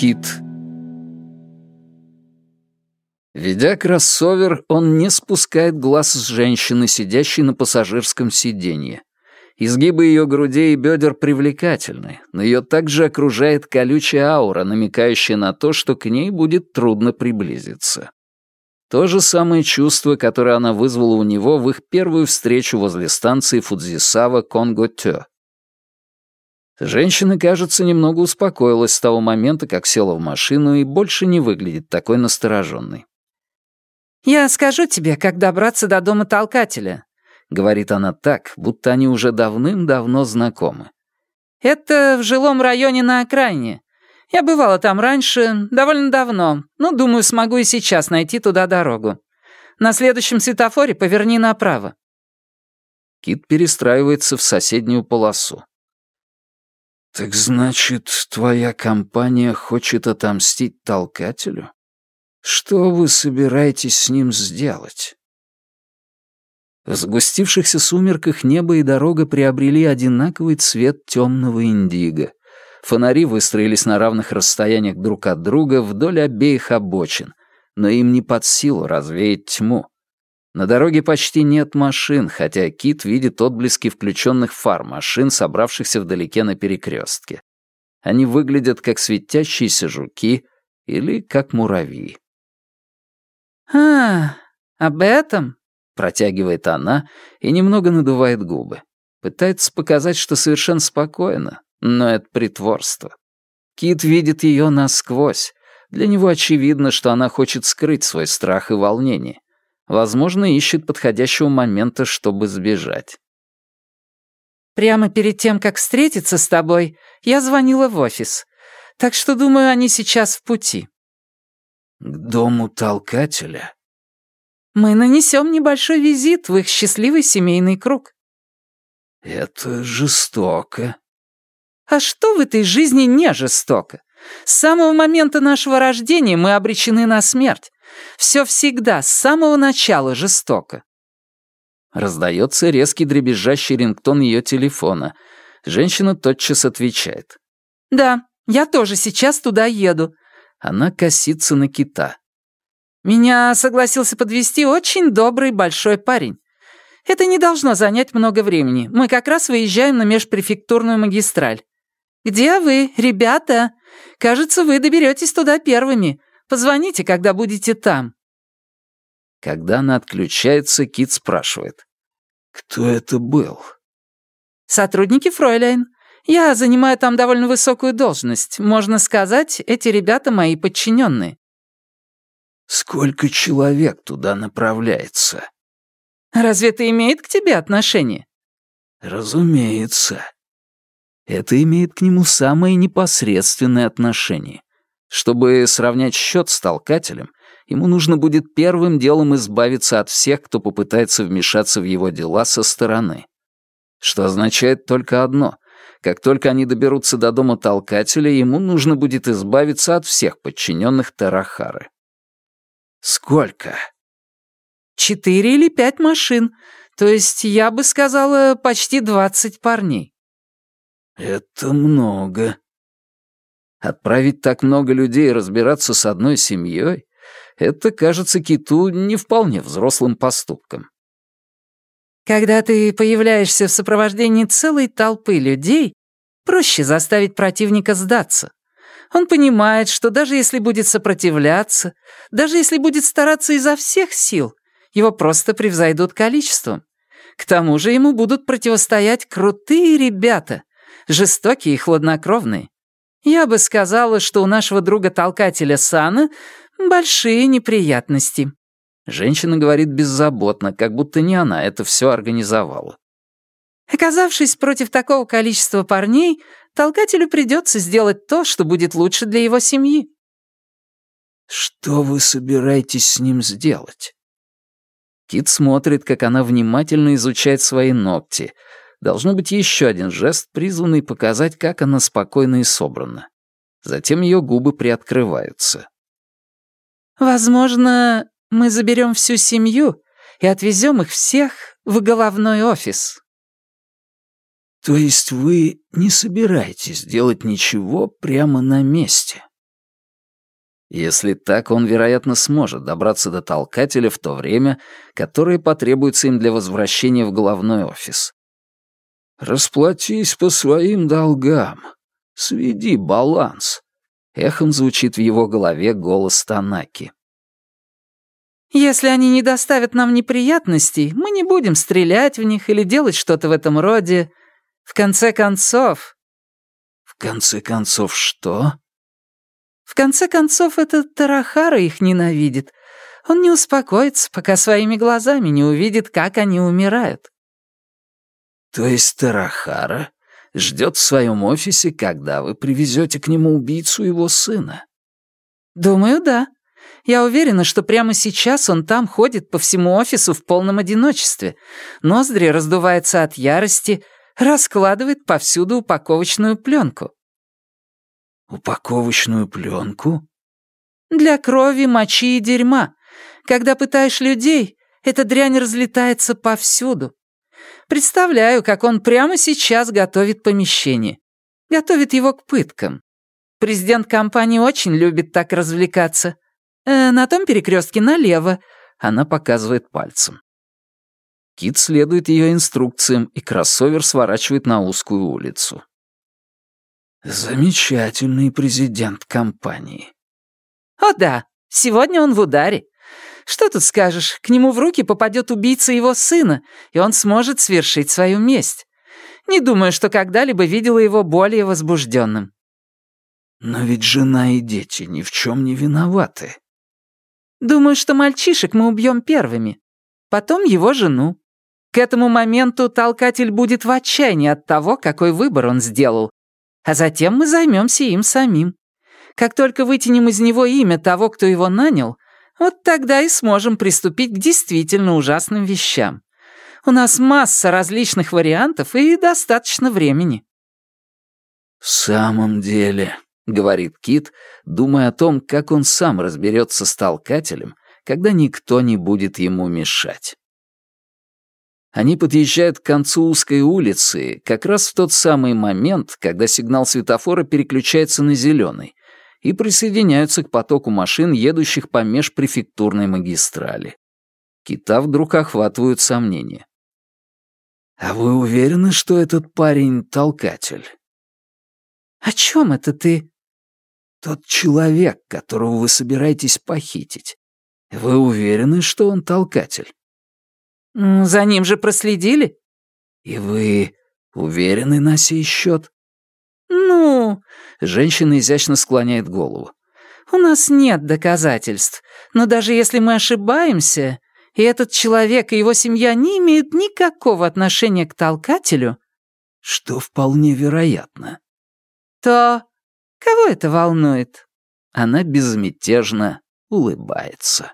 Кит. Ведя кроссовер, он не спускает глаз с женщины, сидящей на пассажирском сиденье. Изгибы ее грудей и бедер привлекательны, но ее также окружает колючая аура, намекающая на то, что к ней будет трудно приблизиться. То же самое чувство, которое она вызвала у него в их первую встречу возле станции Фудзисава Конго-Тё. Женщина, кажется, немного успокоилась с того момента, как села в машину и больше не выглядит такой настороженной. «Я скажу тебе, как добраться до дома толкателя», — говорит она так, будто они уже давным-давно знакомы. «Это в жилом районе на окраине. Я бывала там раньше, довольно давно, но, думаю, смогу и сейчас найти туда дорогу. На следующем светофоре поверни направо». Кит перестраивается в соседнюю полосу. «Так значит, твоя компания хочет отомстить толкателю? Что вы собираетесь с ним сделать?» В сгустившихся сумерках небо и дорога приобрели одинаковый цвет темного индиго. Фонари выстроились на равных расстояниях друг от друга вдоль обеих обочин, но им не под силу развеять тьму. На дороге почти нет машин, хотя Кит видит отблески включенных фар машин, собравшихся вдалеке на перекрестке. Они выглядят как светящиеся жуки или как муравьи. «А, об этом?» — протягивает она и немного надувает губы. Пытается показать, что совершенно спокойно, но это притворство. Кит видит ее насквозь. Для него очевидно, что она хочет скрыть свой страх и волнение. Возможно, ищет подходящего момента, чтобы сбежать. «Прямо перед тем, как встретиться с тобой, я звонила в офис. Так что, думаю, они сейчас в пути». «К дому толкателя?» «Мы нанесем небольшой визит в их счастливый семейный круг». «Это жестоко», а что в этой жизни не жестоко? С самого момента нашего рождения мы обречены на смерть. Все всегда, с самого начала жестоко. Раздается резкий дребезжащий рингтон ее телефона. Женщина тотчас отвечает. «Да, я тоже сейчас туда еду». Она косится на кита. «Меня согласился подвести очень добрый большой парень. Это не должно занять много времени. Мы как раз выезжаем на межпрефектурную магистраль. «Где вы, ребята? Кажется, вы доберетесь туда первыми. Позвоните, когда будете там». Когда она отключается, Кит спрашивает. «Кто это был?» «Сотрудники Фройляйн. Я занимаю там довольно высокую должность. Можно сказать, эти ребята мои подчиненные». «Сколько человек туда направляется?» «Разве это имеет к тебе отношение?» «Разумеется. Это имеет к нему самое непосредственное отношение. Чтобы сравнять счет с толкателем, ему нужно будет первым делом избавиться от всех, кто попытается вмешаться в его дела со стороны. Что означает только одно. Как только они доберутся до дома толкателя, ему нужно будет избавиться от всех подчиненных Тарахары. Сколько? Четыре или пять машин. То есть, я бы сказала, почти двадцать парней. «Это много». Отправить так много людей разбираться с одной семьей — это кажется Киту не вполне взрослым поступком. Когда ты появляешься в сопровождении целой толпы людей, проще заставить противника сдаться. Он понимает, что даже если будет сопротивляться, даже если будет стараться изо всех сил, его просто превзойдут количеством. К тому же ему будут противостоять крутые ребята, жестокие и хладнокровные. Я бы сказала, что у нашего друга-толкателя Сана большие неприятности». Женщина говорит беззаботно, как будто не она это все организовала. Оказавшись против такого количества парней, толкателю придется сделать то, что будет лучше для его семьи. «Что вы собираетесь с ним сделать?» Кит смотрит, как она внимательно изучает свои ногти, должно быть еще один жест, призванный показать, как она спокойна и собрана. Затем ее губы приоткрываются. «Возможно, мы заберем всю семью и отвезем их всех в головной офис». «То есть вы не собираетесь делать ничего прямо на месте?» Если так, он, вероятно, сможет добраться до толкателя в то время, которое потребуется им для возвращения в головной офис. «Расплатись по своим долгам. Сведи баланс», — эхом звучит в его голове голос Танаки. «Если они не доставят нам неприятностей, мы не будем стрелять в них или делать что-то в этом роде. В конце концов...» «В конце концов что?» В конце концов, этот Тарахара их ненавидит. Он не успокоится, пока своими глазами не увидит, как они умирают. То есть Тарахара ждет в своем офисе, когда вы привезете к нему убийцу его сына? Думаю, да. Я уверена, что прямо сейчас он там ходит по всему офису в полном одиночестве. Ноздри раздуваются от ярости, раскладывает повсюду упаковочную пленку. Упаковочную пленку? Для крови, мочи и дерьма. Когда пытаешь людей, эта дрянь разлетается повсюду. Представляю, как он прямо сейчас готовит помещение. Готовит его к пыткам. Президент компании очень любит так развлекаться. Э, на том перекрестке налево. Она показывает пальцем. Кит следует ее инструкциям, и кроссовер сворачивает на узкую улицу. Замечательный президент компании. О да, сегодня он в ударе. Что тут скажешь, к нему в руки попадет убийца его сына, и он сможет свершить свою месть. Не думаю, что когда-либо видела его более возбужденным. Но ведь жена и дети ни в чем не виноваты. Думаю, что мальчишек мы убьем первыми. Потом его жену. К этому моменту толкатель будет в отчаянии от того, какой выбор он сделал, а затем мы займемся им самим. Как только вытянем из него имя того, кто его нанял, вот тогда и сможем приступить к действительно ужасным вещам. У нас масса различных вариантов и достаточно времени». «В самом деле», — говорит Кит, думая о том, как он сам разберется с толкателем, когда никто не будет ему мешать. Они подъезжают к концу узкой улицы, как раз в тот самый момент, когда сигнал светофора переключается на зеленый, и присоединяются к потоку машин, едущих по межпрефектурной магистрали. Кита вдруг охватывают сомнения. «А вы уверены, что этот парень — толкатель?» «О чем это ты?» «Тот человек, которого вы собираетесь похитить. Вы уверены, что он толкатель?» «За ним же проследили?» «И вы уверены на сей счет?» «Ну...» — женщина изящно склоняет голову. «У нас нет доказательств, но даже если мы ошибаемся, и этот человек и его семья не имеют никакого отношения к толкателю...» «Что вполне вероятно». «То кого это волнует?» Она безмятежно улыбается.